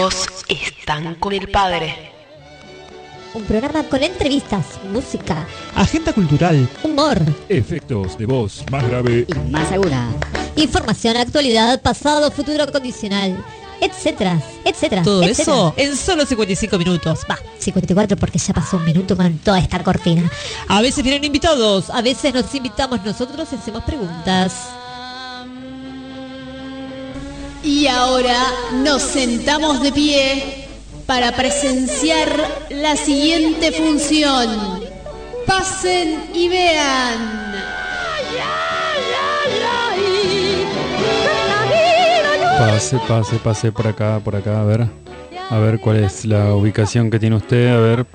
hijos están con el padre. Un programa con entrevistas, música, Agenda cultural. humor, Efectos de voz más grave. y más aguda. Información, actualidad, pasado, futuro condicional, etcétera, etcétera. Todo etcétera. eso en solo 55 minutos. Va, 54 porque ya pasó un minuto con toda esta cortina. A veces vienen invitados. A veces nos invitamos nosotros y hacemos preguntas. Y ahora nos sentamos de pie para presenciar la siguiente función. Pasen y vean. Pase, pase, pase por acá, por acá, a ver. A ver cuál es la ubicación que tiene usted, a ver.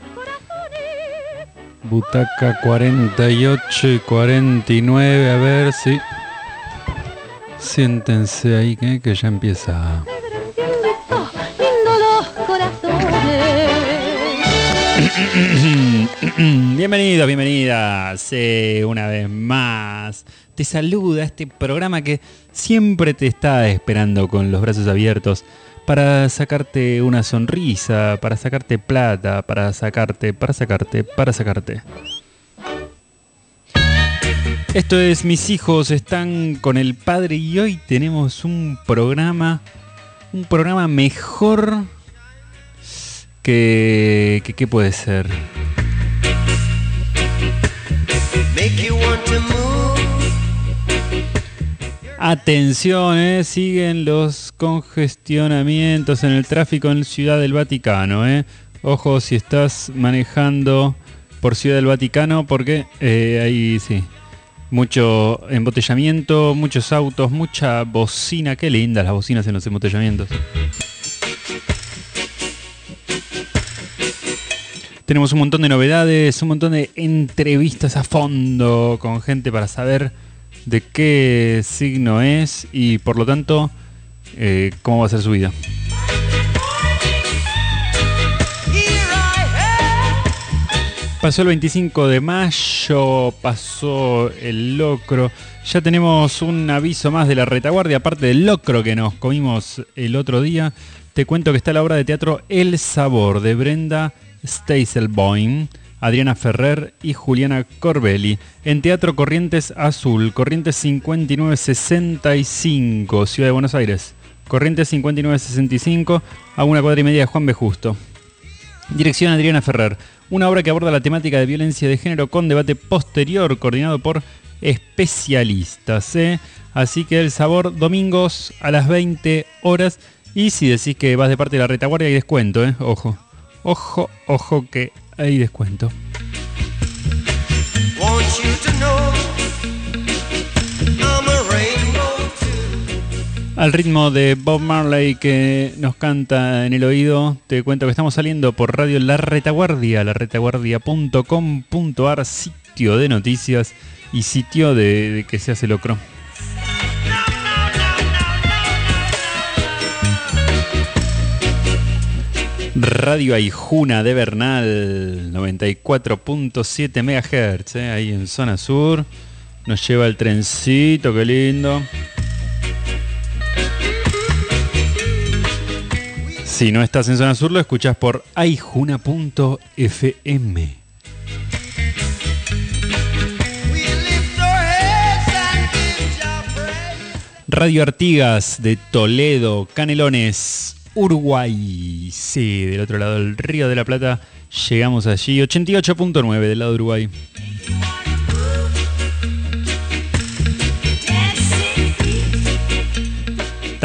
Butaca 48 y 49, a ver si. Siéntense ahí que, ya empieza. Bienvenidos, bienvenidas eh, una vez más. Te saluda este programa que siempre te está esperando con los brazos abiertos para sacarte una sonrisa, para sacarte plata, para sacarte, para sacarte, para sacarte. Esto es Mis hijos están con el padre y hoy tenemos un programa, un programa mejor que, que ¿qué puede ser? Atención, eh, siguen los congestionamientos en el tráfico en Ciudad del Vaticano. Eh. Ojo si estás manejando por Ciudad del Vaticano porque eh, ahí sí. Mucho embotellamiento, muchos autos, mucha bocina. Qué lindas las bocinas en los embotellamientos. Tenemos un montón de novedades, un montón de entrevistas a fondo con gente para saber de qué signo es y por lo tanto eh, cómo va a ser su vida. Pasó el 25 de mayo, pasó el locro. Ya tenemos un aviso más de la retaguardia, aparte del locro que nos comimos el otro día. Te cuento que está la obra de teatro El Sabor de Brenda Steiselboim, Adriana Ferrer y Juliana Corbelli en Teatro Corrientes Azul, Corrientes 5965, Ciudad de Buenos Aires. Corrientes 5965, a una cuadra y media de Juan B. Justo. Dirección Adriana Ferrer. Una obra que aborda la temática de violencia de género con debate posterior coordinado por especialistas. ¿eh? Así que el sabor domingos a las 20 horas. Y si decís que vas de parte de la retaguardia hay descuento, ¿eh? ojo. Ojo, ojo que hay descuento. Al ritmo de Bob Marley que nos canta en el oído, te cuento que estamos saliendo por Radio La Retaguardia, laretaguardia.com.ar, sitio de noticias y sitio de, que se hace locro. Radio Aijuna de Bernal, 94.7 MHz, eh, ahí en zona sur. Nos lleva el trencito, qué lindo. Si no estás en zona sur, lo escuchas por aijuna.fm. Radio Artigas de Toledo, Canelones, Uruguay. Sí, del otro lado del Río de la Plata llegamos allí. 88.9 del lado de Uruguay.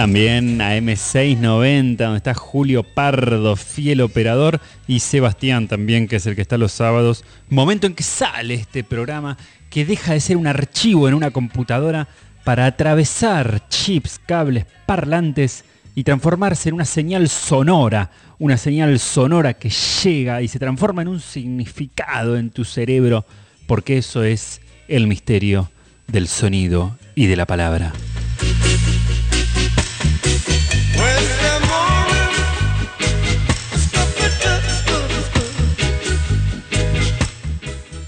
También a M690, donde está Julio Pardo, fiel operador, y Sebastián también, que es el que está los sábados. Momento en que sale este programa, que deja de ser un archivo en una computadora para atravesar chips, cables, parlantes y transformarse en una señal sonora, una señal sonora que llega y se transforma en un significado en tu cerebro, porque eso es el misterio del sonido y de la palabra.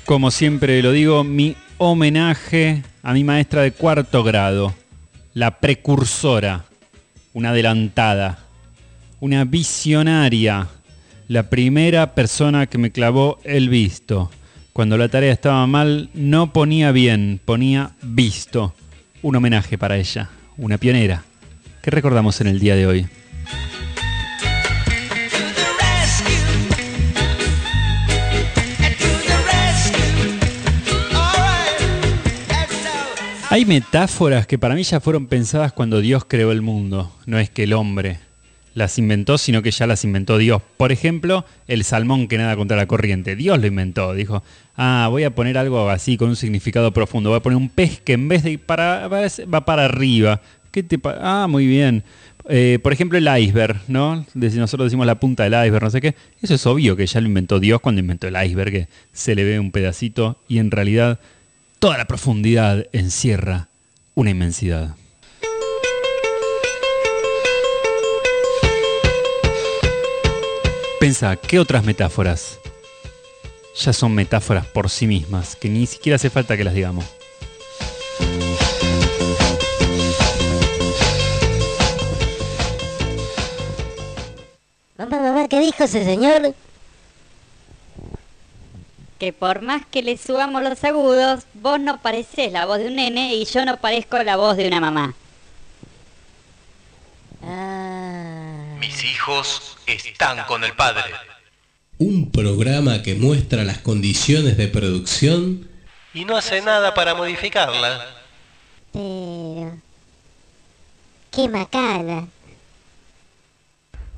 Como siempre lo digo, mi homenaje a mi maestra de cuarto grado, la precursora, una adelantada, una visionaria, la primera persona que me clavó el visto. Cuando la tarea estaba mal, no ponía bien, ponía visto. Un homenaje para ella, una pionera. ¿Qué recordamos en el día de hoy? Hay metáforas que para mí ya fueron pensadas cuando Dios creó el mundo. No es que el hombre las inventó, sino que ya las inventó Dios. Por ejemplo, el salmón que nada contra la corriente. Dios lo inventó. Dijo, ah, voy a poner algo así con un significado profundo. Voy a poner un pez que en vez de ir para, va para arriba. ¿Qué te ah, muy bien. Eh, por ejemplo, el iceberg, ¿no? Nosotros decimos la punta del iceberg, no sé qué. Eso es obvio que ya lo inventó Dios cuando inventó el iceberg, que se le ve un pedacito y en realidad toda la profundidad encierra una inmensidad. Pensa, ¿qué otras metáforas? Ya son metáforas por sí mismas, que ni siquiera hace falta que las digamos. Mamá, mamá, ¿qué dijo ese señor? Que por más que le subamos los agudos, vos no pareces la voz de un nene y yo no parezco la voz de una mamá. Ah. Mis hijos están con el padre. Un programa que muestra las condiciones de producción Y no hace nada para modificarla. Pero... Qué macana.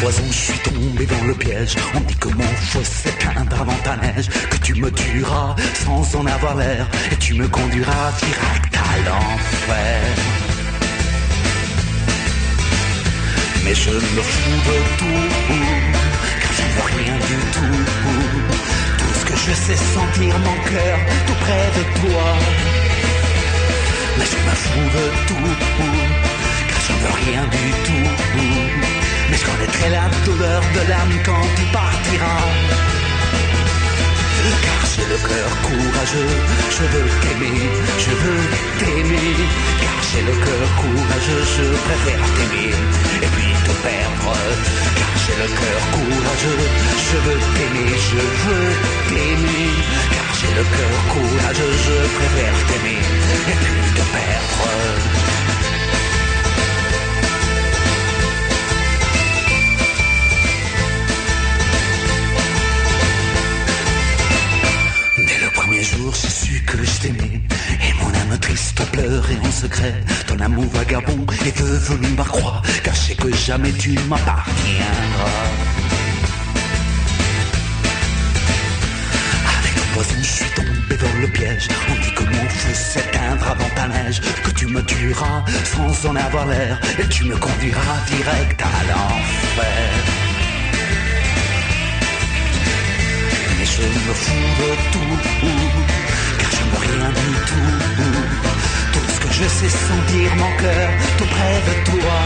poison, je suis tombé dans le piège On dit que mon feu s'éteindra dans ta neige Que tu me tueras sans en avoir l'air Et tu me conduiras direct à l'enfer Mais je me fous de tout, car je ne veux rien du tout. Tout ce que je sais sentir mon cœur tout près de toi. Mais je me fous de tout, car je ne veux rien du tout. Mais je connaîtrai la douleur de l'âme quand tu partiras. Car j'ai le cœur courageux, je veux t'aimer, je veux t'aimer. Car j'ai le cœur courageux, je préfère t'aimer et puis te perdre. Car j'ai le cœur courageux, je veux t'aimer, je veux t'aimer. Car j'ai le cœur courageux, je préfère t'aimer et puis te perdre. Pleurait en secret. Ton amour vagabond est devenu ma croix. Car je sais que jamais tu m'appartiendras. Avec ton poison, je suis tombé dans le piège. On dit que mon feu s'éteindra dans ta neige. Que tu me tueras sans en avoir l'air. Et tu me conduiras direct à l'enfer. Mais je me fous de tout, car je veux rien du tout. Je sais sentir mon cœur tout près de toi.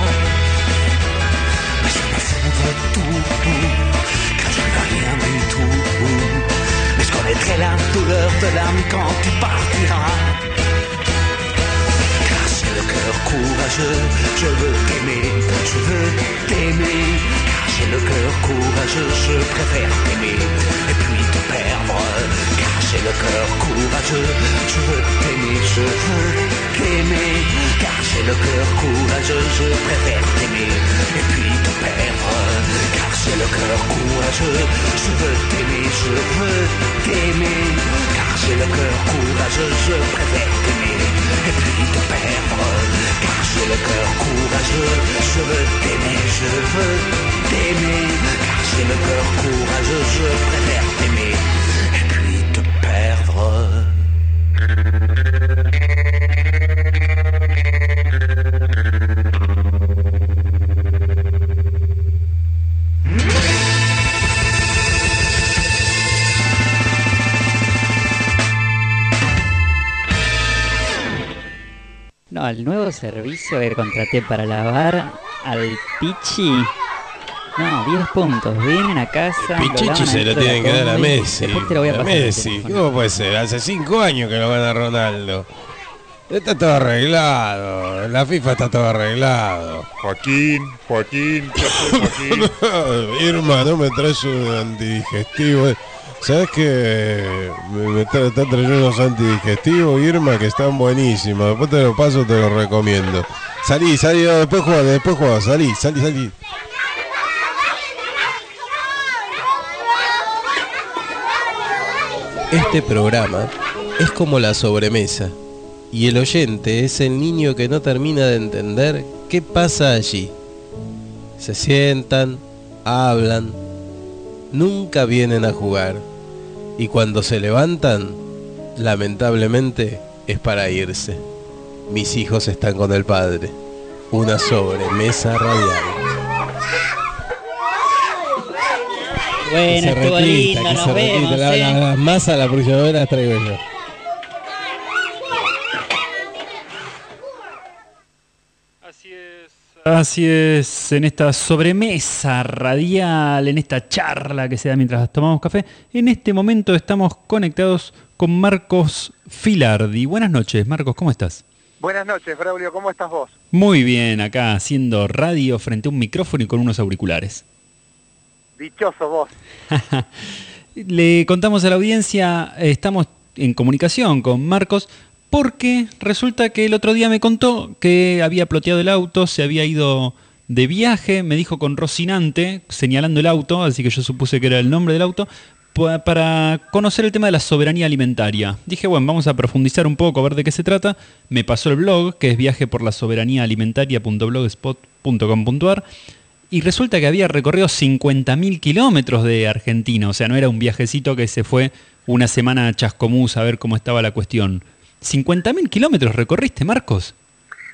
Mais je me fous de tout, car je veux rien du tout. Mais je connaîtrai la douleur de l'âme quand tu partiras. Car j'ai le cœur courageux, je veux t'aimer, je veux t'aimer. Car j'ai le cœur courageux, je préfère t'aimer et puis te perdre. J'ai le cœur courageux, je veux t'aimer, je veux t'aimer. Car j'ai le cœur courageux, je préfère t'aimer et puis te perdre. Car j'ai le cœur courageux, je veux t'aimer, je veux t'aimer. Car j'ai le cœur courageux, je préfère t'aimer et puis te perdre. Car j'ai le cœur courageux, je veux t'aimer, je veux t'aimer. Car cacher le cœur courageux, je préfère t'aimer servicio que contraté para lavar al Pichi. No, 10 puntos. Vienen a casa. lo Pichichi se lo tienen que dar a Messi. Después te lo voy a A pasar. el Messi. ¿Cómo puede ser? Hace cinco años que lo gana Ronaldo. Está todo arreglado. La FIFA está todo arreglado. Joaquín, Joaquín, ¿qué haces, Joaquín? Irma, no me traes un antidigestivo. ¿Sabes que me, me están trayendo unos antidigestivos, Irma, que están buenísimos? Después te lo paso, te lo recomiendo. Salí, salí, después juega, después juega, salí, salí, salí. Este programa es como la sobremesa y el oyente es el niño que no termina de entender qué pasa allí. Se sientan, hablan, nunca vienen a jugar y cuando se levantan, lamentablemente es para irse. Mis hijos están con el padre. Una sobremesa radial. Bueno, estuvo lindo, nos vemos. eh. Las masas, la próxima vez las traigo yo. Así es, en esta sobremesa radial, en esta charla que se da mientras tomamos café, en este momento estamos conectados con Marcos Filardi. Buenas noches, Marcos, ¿cómo estás? Buenas noches, Braulio, ¿cómo estás vos? Muy bien, acá haciendo radio frente a un micrófono y con unos auriculares. Dichoso vos. Le contamos a la audiencia, estamos en comunicación con Marcos porque resulta que el otro día me contó que había ploteado el auto, se había ido de viaje, me dijo con Rocinante, señalando el auto, así que yo supuse que era el nombre del auto, pa- para conocer el tema de la soberanía alimentaria. Dije, bueno, vamos a profundizar un poco, a ver de qué se trata. Me pasó el blog, que es viaje. Y resulta que había recorrido 50.000 kilómetros de Argentina, o sea, no era un viajecito que se fue una semana a Chascomús a ver cómo estaba la cuestión. 50.000 kilómetros recorriste, Marcos.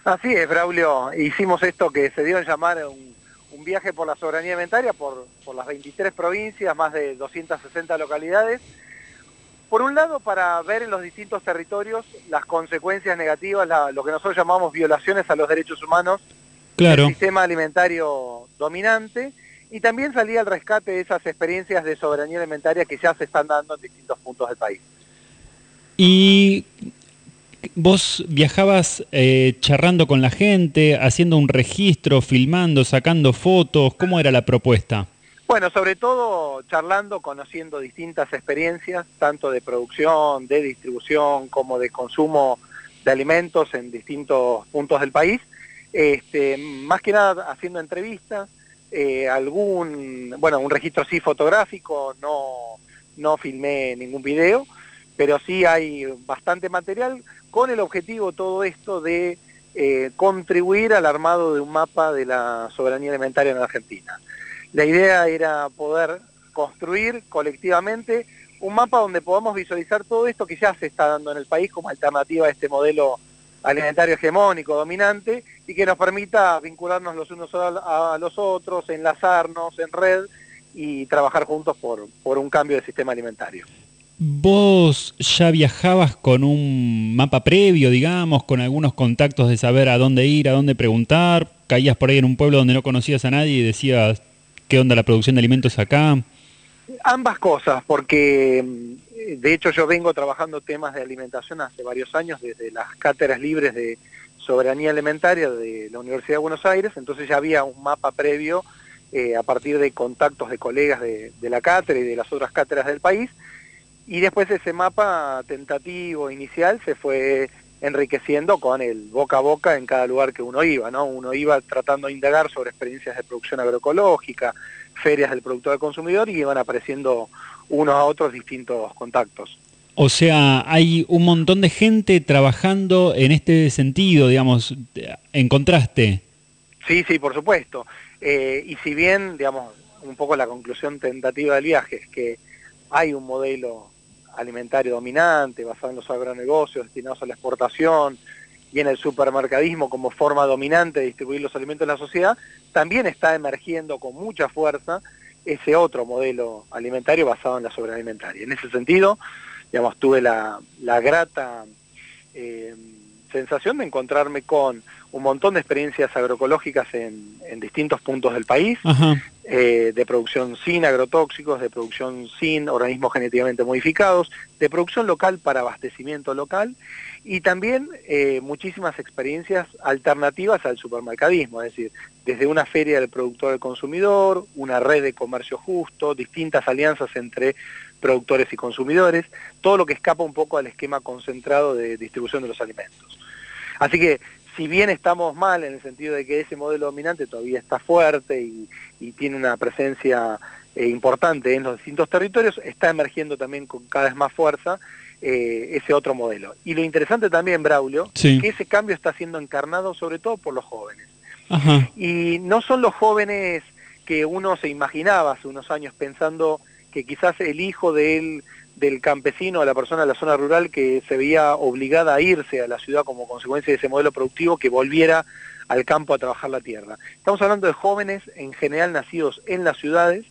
Así es, Braulio. Hicimos esto que se dio en llamar un, un viaje por la soberanía alimentaria por, por las 23 provincias, más de 260 localidades. Por un lado, para ver en los distintos territorios las consecuencias negativas, la- lo que nosotros llamamos violaciones a los derechos humanos Claro. del sistema alimentario dominante, y también salía al rescate de esas experiencias de soberanía alimentaria que ya se están dando en distintos puntos del país. Y vos viajabas eh, charrando con la gente, haciendo un registro, filmando, sacando fotos, ¿cómo era la propuesta? Bueno, sobre todo charlando, conociendo distintas experiencias, tanto de producción, de distribución, como de consumo de alimentos en distintos puntos del país. Este, más que nada haciendo entrevistas, eh, algún, bueno, un registro sí fotográfico, no, no filmé ningún video, pero sí hay bastante material con el objetivo todo esto de eh, contribuir al armado de un mapa de la soberanía alimentaria en la Argentina. La idea era poder construir colectivamente un mapa donde podamos visualizar todo esto que ya se está dando en el país como alternativa a este modelo alimentario hegemónico, dominante, y que nos permita vincularnos los unos a, los otros, enlazarnos en red y trabajar juntos por, por un cambio de sistema alimentario. ¿Vos ya viajabas con un mapa previo, digamos, con algunos contactos de saber a dónde ir, a dónde preguntar? ¿Caías por ahí en un pueblo donde no conocías a nadie y decías, ¿qué onda la producción de alimentos acá? Ambas cosas, porque mm, de hecho yo vengo trabajando temas de alimentación hace varios años, desde las cátedras libres de soberanía alimentaria de la Universidad de Buenos Aires, entonces ya había un mapa previo eh, a partir de contactos de colegas de, de la cátedra y de las otras cátedras del país, y después ese mapa tentativo inicial se fue enriqueciendo con el boca a boca en cada lugar que uno iba, ¿no? Uno iba tratando de indagar sobre experiencias de producción agroecológica, ferias del productor al consumidor y iban apareciendo unos a otros distintos contactos. O sea, hay un montón de gente trabajando en este sentido, digamos, ¿encontraste? Sí, sí, por supuesto. Eh, y si bien, digamos, un poco la conclusión tentativa del viaje, es que hay un modelo alimentario dominante basado en los agronegocios destinados a la exportación y en el supermercadismo como forma dominante de distribuir los alimentos en la sociedad, también está emergiendo con mucha fuerza ese otro modelo alimentario basado en la sobrealimentaria. En ese sentido, digamos, tuve la, la grata eh, sensación de encontrarme con un montón de experiencias agroecológicas en, en distintos puntos del país, eh, de producción sin agrotóxicos, de producción sin organismos genéticamente modificados, de producción local para abastecimiento local y también eh, muchísimas experiencias alternativas al supermercadismo, es decir, desde una feria del productor al consumidor, una red de comercio justo, distintas alianzas entre productores y consumidores, todo lo que escapa un poco al esquema concentrado de distribución de los alimentos. Así que si bien estamos mal en el sentido de que ese modelo dominante todavía está fuerte y, y tiene una presencia eh, importante en los distintos territorios, está emergiendo también con cada vez más fuerza eh, ese otro modelo. Y lo interesante también, Braulio, Sí. que ese cambio está siendo encarnado sobre todo por los jóvenes. Ajá. Y no son los jóvenes que uno se imaginaba hace unos años pensando que quizás el hijo de él, del campesino, a la persona de la zona rural que se veía obligada a irse a la ciudad como consecuencia de ese modelo productivo, que volviera al campo a trabajar la tierra. Estamos hablando de jóvenes en general nacidos en las ciudades,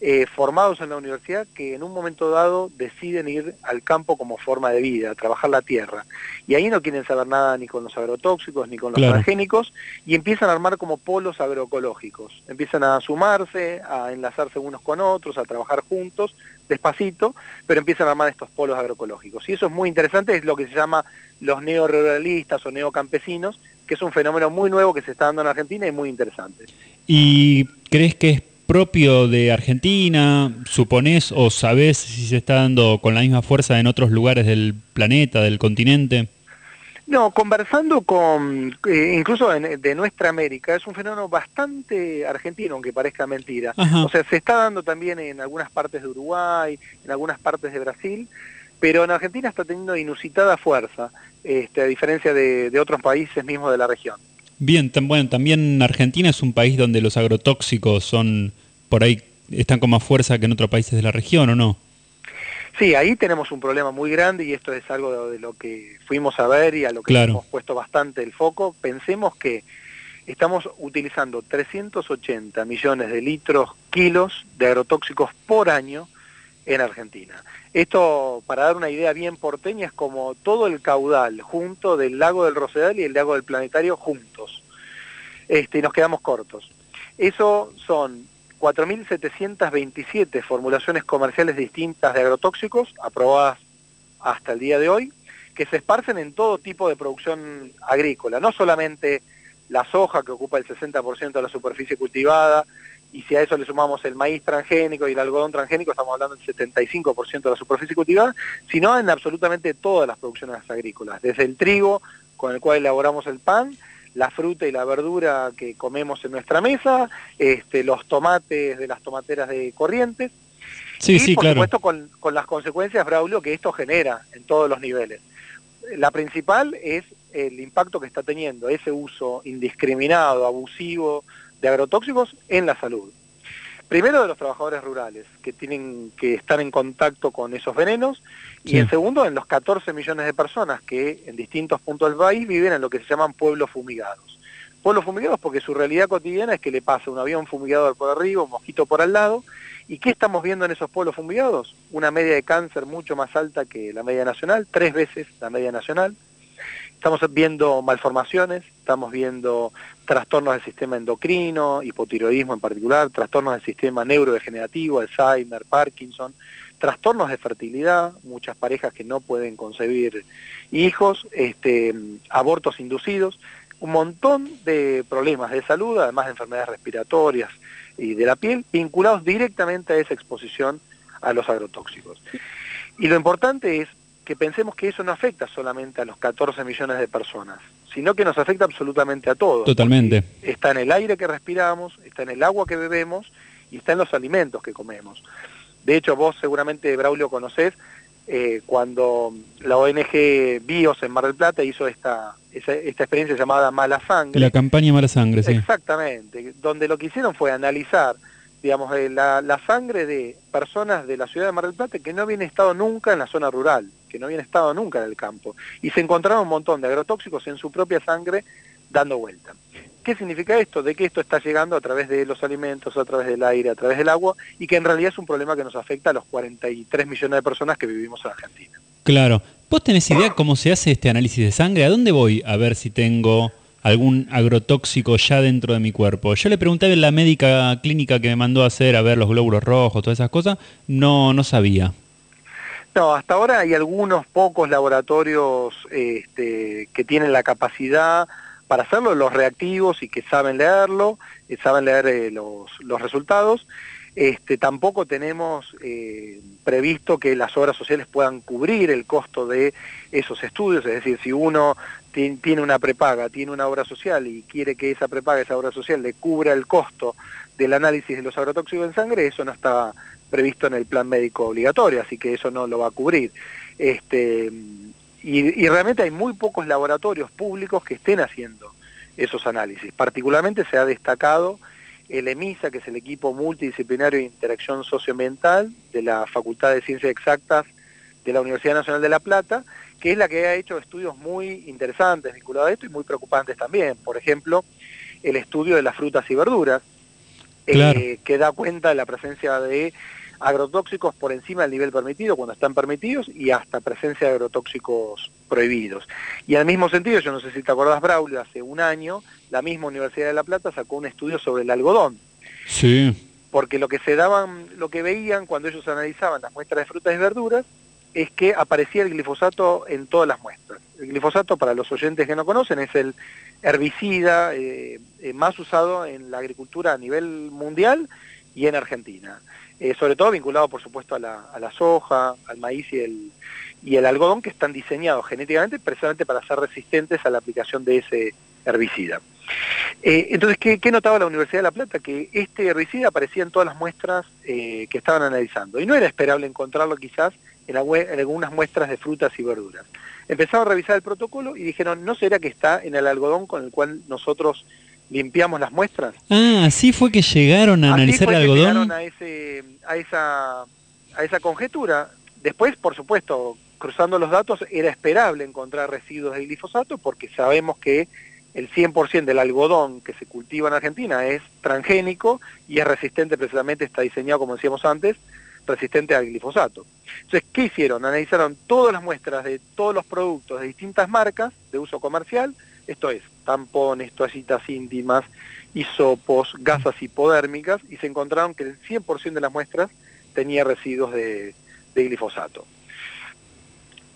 eh, formados en la universidad, que en un momento dado deciden ir al campo como forma de vida, a trabajar la tierra. Y ahí no quieren saber nada ni con los agrotóxicos ni con los Claro. transgénicos y empiezan a armar como polos agroecológicos. Empiezan a sumarse, a enlazarse unos con otros, a trabajar juntos, despacito, pero empiezan a armar estos polos agroecológicos. Y eso es muy interesante, es lo que se llama los neoruralistas o neocampesinos, que es un fenómeno muy nuevo que se está dando en Argentina y muy interesante. ¿Y crees que es propio de Argentina? ¿Suponés o sabés si se está dando con la misma fuerza en otros lugares del planeta, del continente? No, conversando con, eh, incluso en- de nuestra América, es un fenómeno bastante argentino, aunque parezca mentira. Ajá. O sea, se está dando también en algunas partes de Uruguay, en algunas partes de Brasil, pero en Argentina está teniendo inusitada fuerza, este, a diferencia de, de otros países mismos de la región. Bien, tam- bueno, también Argentina es un país donde los agrotóxicos son por ahí están con más fuerza que en otros países de la región, ¿o no? Sí, ahí tenemos un problema muy grande y esto es algo de, lo que fuimos a ver y a lo que Claro. hemos puesto bastante el foco. Pensemos que estamos utilizando 380 millones de litros, kilos de agrotóxicos por año en Argentina. Esto, para dar una idea bien porteña, es como todo el caudal junto del lago del Rosedal y el lago del Planetario juntos. Este, y nos quedamos cortos. Eso son 4.727 formulaciones comerciales distintas de agrotóxicos aprobadas hasta el día de hoy, que se esparcen en todo tipo de producción agrícola, no solamente la soja que ocupa el 60% de la superficie cultivada, y si a eso le sumamos el maíz transgénico y el algodón transgénico, estamos hablando del 75% de la superficie cultivada, sino en absolutamente todas las producciones agrícolas, desde el trigo con el cual elaboramos el pan, la fruta y la verdura que comemos en nuestra mesa, este, los tomates de las tomateras de Corrientes, Sí, y sí, por claro. supuesto con, con las consecuencias, Braulio, que esto genera en todos los niveles. La principal es el impacto que está teniendo ese uso indiscriminado, abusivo de agrotóxicos en la salud. Primero de los trabajadores rurales, que tienen que estar en contacto con esos venenos, y en segundo en los 14 millones de personas que en distintos puntos del país viven en lo que se llaman pueblos fumigados. Pueblos fumigados porque su realidad cotidiana es que le pasa un avión fumigador por arriba, un mosquito por al lado, ¿Y qué estamos viendo en esos pueblos fumigados? Una media de cáncer mucho más alta que la media nacional, tres veces la media nacional. Estamos viendo malformaciones, estamos viendo trastornos del sistema endocrino, hipotiroidismo en particular, trastornos del sistema neurodegenerativo, Alzheimer, Parkinson, trastornos de fertilidad, muchas parejas que no pueden concebir hijos, este, abortos inducidos, un montón de problemas de salud, además de enfermedades respiratorias y de la piel, vinculados directamente a esa exposición a los agrotóxicos. Y lo importante es que pensemos que eso no afecta solamente a los 14 millones de personas, sino que nos afecta absolutamente a todos. Totalmente. Está en el aire que respiramos, está en el agua que bebemos y está en los alimentos que comemos. De hecho, vos seguramente, Braulio, conocés eh, cuando la ONG BIOS en Mar del Plata hizo esta, esa- esta experiencia llamada Mala Sangre. La campaña Mala Sangre, sí. Exactamente, donde lo que hicieron fue analizar digamos, eh, la, sangre de personas de la ciudad de Mar del Plata que no habían estado nunca en la zona rural, que no habían estado nunca en el campo, y se encontraron un montón de agrotóxicos en su propia sangre dando vuelta. ¿Qué significa esto? De que esto está llegando a través de los alimentos, a través del aire, a través del agua, y que en realidad es un problema que nos afecta a los 43 millones de personas que vivimos en Argentina. Claro. ¿Vos tenés idea cómo se hace este análisis de sangre? ¿A dónde voy a ver si tengo algún agrotóxico ya dentro de mi cuerpo? Yo le pregunté a la médica clínica que me mandó a hacer, a ver los glóbulos rojos, todas esas cosas, no, no sabía. No, hasta ahora hay algunos pocos laboratorios este, que tienen la capacidad para hacerlo, los reactivos y que saben leerlo, eh, saben leer eh, los, los resultados. Este, tampoco tenemos eh, previsto que las obras sociales puedan cubrir el costo de esos estudios, es decir, si uno tiene una prepaga, tiene una obra social y quiere que esa prepaga, esa obra social, le cubra el costo del análisis de los agrotóxicos en sangre, eso no está previsto en el plan médico obligatorio, así que eso no lo va a cubrir. Este, y, y realmente hay muy pocos laboratorios públicos que estén haciendo esos análisis. Particularmente se ha destacado el EMISA, que es el equipo multidisciplinario de interacción socioambiental de la Facultad de Ciencias Exactas de la Universidad Nacional de La Plata, que es la que ha hecho estudios muy interesantes vinculados a esto y muy preocupantes también. Por ejemplo, el estudio de las frutas y verduras, eh, que da cuenta de la presencia de agrotóxicos por encima del nivel permitido cuando están permitidos y hasta presencia de agrotóxicos prohibidos. Y al mismo sentido, yo no sé si te acordás, Braulio, hace un año la misma Universidad de La Plata sacó un estudio sobre el algodón, Sí. porque lo que se daban, lo que veían cuando ellos analizaban las muestras de frutas y verduras es que aparecía el glifosato en todas las muestras. El glifosato, para los oyentes que no conocen, es el herbicida eh, eh, más usado en la agricultura a nivel mundial y en Argentina. Eh, sobre todo vinculado, por supuesto, a la, soja, al maíz y el, algodón, que están diseñados genéticamente precisamente para ser resistentes a la aplicación de ese herbicida. Entonces, ¿qué, notaba la Universidad de La Plata? Que este herbicida aparecía en todas las muestras que estaban analizando. Y no era esperable encontrarlo quizás en, algunas muestras de frutas y verduras. Empezaron a revisar el protocolo y dijeron, ¿no será que está en el algodón con el cual nosotros limpiamos las muestras? Ah, así fue que llegaron a Así analizar fue el que algodón. llegaron a, ese, a, esa, a esa conjetura. Después, por supuesto, cruzando los datos, era esperable encontrar residuos de glifosato porque sabemos que el 100% del algodón que se cultiva en Argentina es transgénico y es resistente, precisamente está diseñado, como decíamos antes, resistente al glifosato. Entonces, ¿qué hicieron? Analizaron todas las muestras de todos los productos de distintas marcas de uso comercial, esto es, tampones, toallitas íntimas, hisopos, gasas hipodérmicas, y se encontraron que el 100% de las muestras tenía residuos de, glifosato.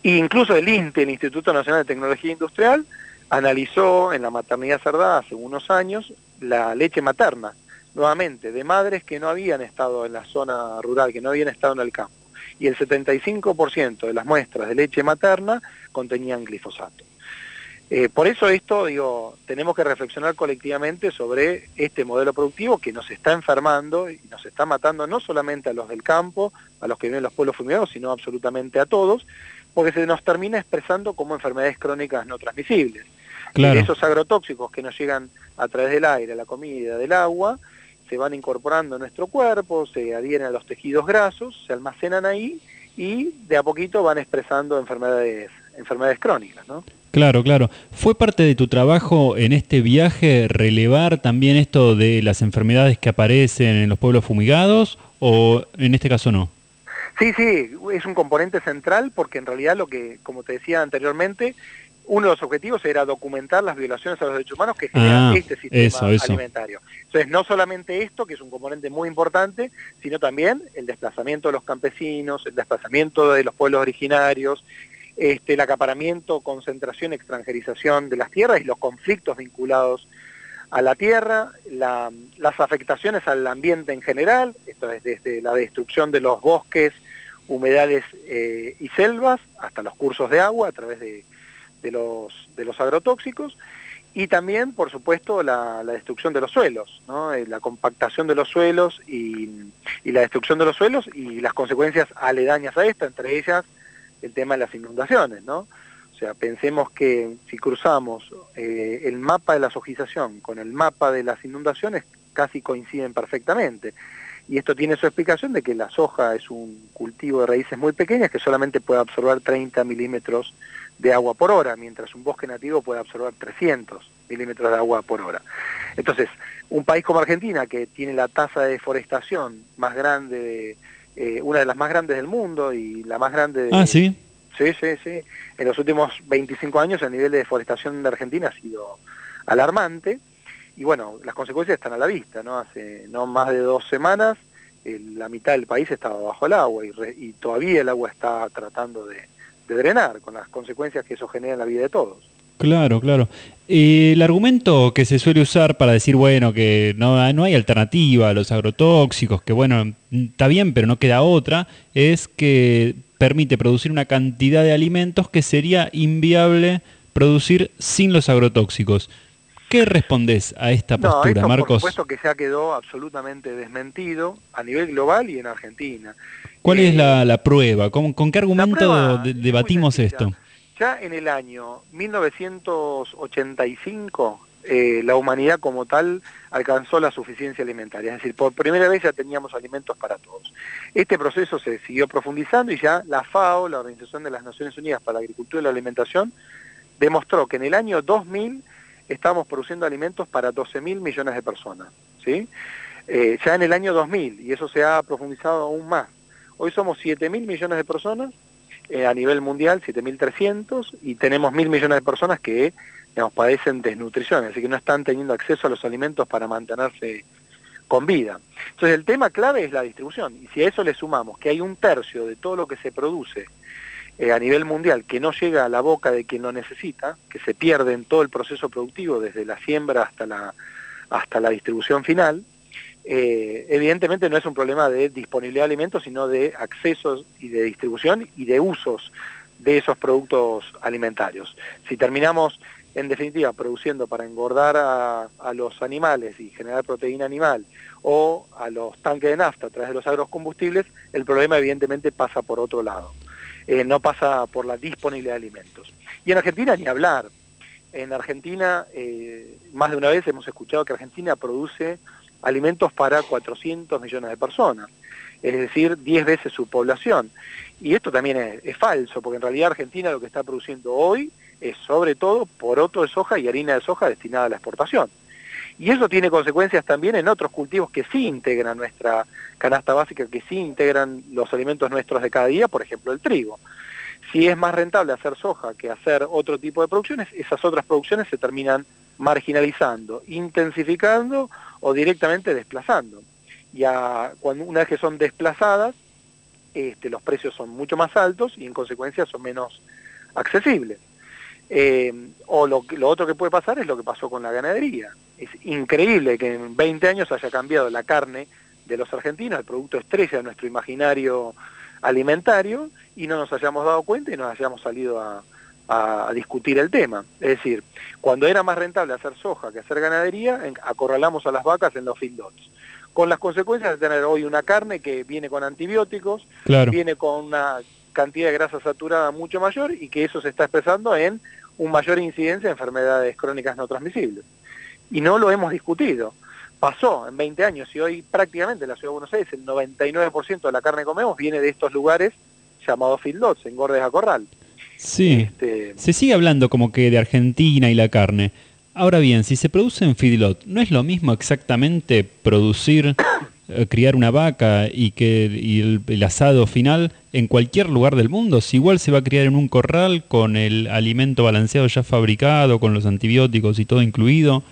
E incluso el INTE, el Instituto Nacional de Tecnología Industrial, analizó en la maternidad cerdada hace unos años la leche materna, nuevamente, de madres que no habían estado en la zona rural, que no habían estado en el campo. Y el 75% de las muestras de leche materna contenían glifosato. Eh, por eso esto, digo, tenemos que reflexionar colectivamente sobre este modelo productivo que nos está enfermando y nos está matando no solamente a los del campo, a los que viven en los pueblos fumigados, sino absolutamente a todos, porque se nos termina expresando como enfermedades crónicas no transmisibles. Claro. Y esos agrotóxicos que nos llegan a través del aire, la comida, del agua, se van incorporando en nuestro cuerpo, se adhieren a los tejidos grasos, se almacenan ahí y de a poquito van expresando enfermedades, enfermedades crónicas, ¿no? Claro, claro. ¿Fue parte de tu trabajo en este viaje relevar también esto de las enfermedades que aparecen en los pueblos fumigados o en este caso no? Sí, sí, es un componente central porque en realidad lo que, como te decía anteriormente, uno de los objetivos era documentar las violaciones a los derechos humanos que genera Ah, este sistema eso, eso. alimentario. Entonces, no solamente esto, que es un componente muy importante, sino también el desplazamiento de los campesinos, el desplazamiento de los pueblos originarios, este, el acaparamiento, concentración, extranjerización de las tierras y los conflictos vinculados a la tierra, la- las afectaciones al ambiente en general, esto es desde la destrucción de los bosques, humedales eh, y selvas, hasta los cursos de agua a través de, de los, de los agrotóxicos, y también, por supuesto, la, destrucción de los suelos, ¿no? Eh, la compactación de los suelos y, y la destrucción de los suelos y las consecuencias aledañas a esta, entre ellas el tema de las inundaciones, ¿no? O sea, pensemos que si cruzamos eh, el mapa de la sojización con el mapa de las inundaciones, casi coinciden perfectamente. Y esto tiene su explicación de que la soja es un cultivo de raíces muy pequeñas que solamente puede absorber 30 milímetros de agua por hora, mientras un bosque nativo puede absorber 300 milímetros de agua por hora. Entonces, un país como Argentina, que tiene la tasa de deforestación más grande, de, eh, una de las más grandes del mundo y la más grande de, Ah, sí. Sí, sí, sí. En los últimos 25 años el nivel de deforestación de Argentina ha sido alarmante y bueno, las consecuencias están a la vista, ¿no? Hace no más de dos semanas el- la mitad del país estaba bajo el agua y, re- y todavía el agua está tratando de, de drenar con las consecuencias que eso genera en la vida de todos. Claro, claro. Eh, el argumento que se suele usar para decir, bueno, que no, no hay alternativa a los agrotóxicos, que bueno, está bien, pero no queda otra, es que permite producir una cantidad de alimentos que sería inviable producir sin los agrotóxicos. ¿Qué respondes a esta No, postura, esto por Marcos? supuesto que ya quedó absolutamente desmentido a nivel global y en Argentina. ¿Cuál es la, la prueba? ¿Con, con qué argumento debatimos esto? Ya en el año 1985, eh, la humanidad como tal alcanzó la suficiencia alimentaria, es decir, por primera vez ya teníamos alimentos para todos. Este proceso se siguió profundizando y ya la FAO, la Organización de las Naciones Unidas para la Agricultura y la Alimentación, demostró que en el año 2000 estábamos produciendo alimentos para 12 mil millones de personas, ¿sí? Eh, ya en el año 2000, y eso se ha profundizado aún más. Hoy somos 7 mil millones de personas eh, a nivel mundial, 7.300, y tenemos mil millones de personas que digamos, padecen desnutrición, así que no están teniendo acceso a los alimentos para mantenerse con vida. Entonces el tema clave es la distribución, y si a eso le sumamos que hay un tercio de todo lo que se produce eh, a nivel mundial que no llega a la boca de quien lo necesita, que se pierde en todo el proceso productivo, desde la siembra hasta la, hasta la distribución final, eh, evidentemente no es un problema de disponibilidad de alimentos, sino de accesos y de distribución y de usos de esos productos alimentarios. Si terminamos, en definitiva, produciendo para engordar a, los animales y generar proteína animal o a los tanques de nafta a través de los agrocombustibles, el problema evidentemente pasa por otro lado. Eh, no pasa por la disponibilidad de alimentos. Y en Argentina ni hablar. En Argentina, eh, más de una vez hemos escuchado que Argentina produce alimentos para 400 millones de personas, es decir, 10 veces su población. Y esto también es, es falso, porque en realidad Argentina lo que está produciendo hoy es sobre todo poroto de soja y harina de soja destinada a la exportación. Y eso tiene consecuencias también en otros cultivos que sí integran nuestra canasta básica, que sí integran los alimentos nuestros de cada día, por ejemplo el trigo. Si es más rentable hacer soja que hacer otro tipo de producciones, esas otras producciones se terminan marginalizando, intensificando o directamente desplazando. Y a- cuando, una vez que son desplazadas, este, los precios son mucho más altos y en consecuencia son menos accesibles. Eh, o lo, lo otro que puede pasar es lo que pasó con la ganadería. Es increíble que en 20 años haya cambiado la carne de los argentinos, el producto estrella de nuestro imaginario alimentario, y no nos hayamos dado cuenta y nos hayamos salido a, a- discutir el tema. Es decir, cuando era más rentable hacer soja que hacer ganadería, acorralamos a las vacas en los feedlots. Con las consecuencias de tener hoy una carne que viene con antibióticos, Claro. viene con una cantidad de grasa saturada mucho mayor y que eso se está expresando en un mayor incidencia de enfermedades crónicas no transmisibles. Y no lo hemos discutido. Pasó en 20 años y hoy prácticamente en la Ciudad de Buenos Aires el 99% de la carne que comemos viene de estos lugares llamados feedlots, engordes a corral. Sí. Este, Se sigue hablando como que de Argentina y la carne. Ahora bien, si se produce en feedlot, ¿no es lo mismo exactamente producir, eh, criar una vaca y que y el, el asado final en cualquier lugar del mundo? Si igual se va a criar en un corral con el alimento balanceado ya fabricado, con los antibióticos y todo incluido.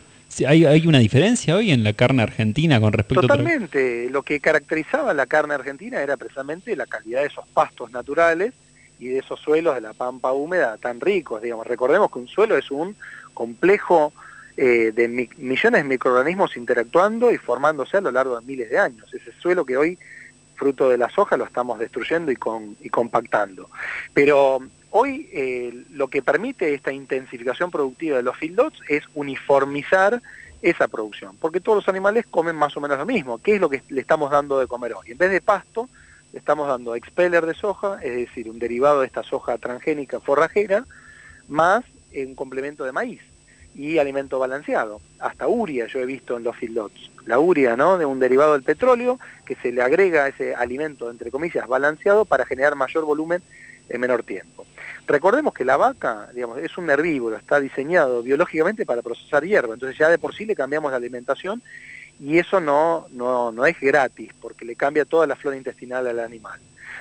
¿Hay, ¿Hay una diferencia hoy en la carne argentina con respecto a otra? Totalmente. Lo que caracterizaba la carne argentina era precisamente la calidad de esos pastos naturales y de esos suelos de la pampa húmeda tan ricos. Digamos, recordemos que un suelo es un complejo eh, de mi- millones de microorganismos interactuando y formándose a lo largo de miles de años. Ese suelo que hoy, fruto de la soja, lo estamos destruyendo y, con- y compactando. Pero hoy eh, lo que permite esta intensificación productiva de los feedlots es uniformizar esa producción, porque todos los animales comen más o menos lo mismo. ¿Qué es lo que le estamos dando de comer hoy? En vez de pasto, estamos dando expeller de soja, es decir, un derivado de esta soja transgénica forrajera, más un complemento de maíz y alimento balanceado. Hasta uria yo he visto en los feedlots. la urea, ¿no? De un derivado del petróleo que se le agrega a ese alimento, entre comillas, balanceado para generar mayor volumen en menor tiempo. Recordemos que la vaca, digamos, es un herbívoro, está diseñado biológicamente para procesar hierba, entonces ya de por sí le cambiamos la alimentación y eso no, no, no es gratis porque le cambia toda la flora intestinal al animal.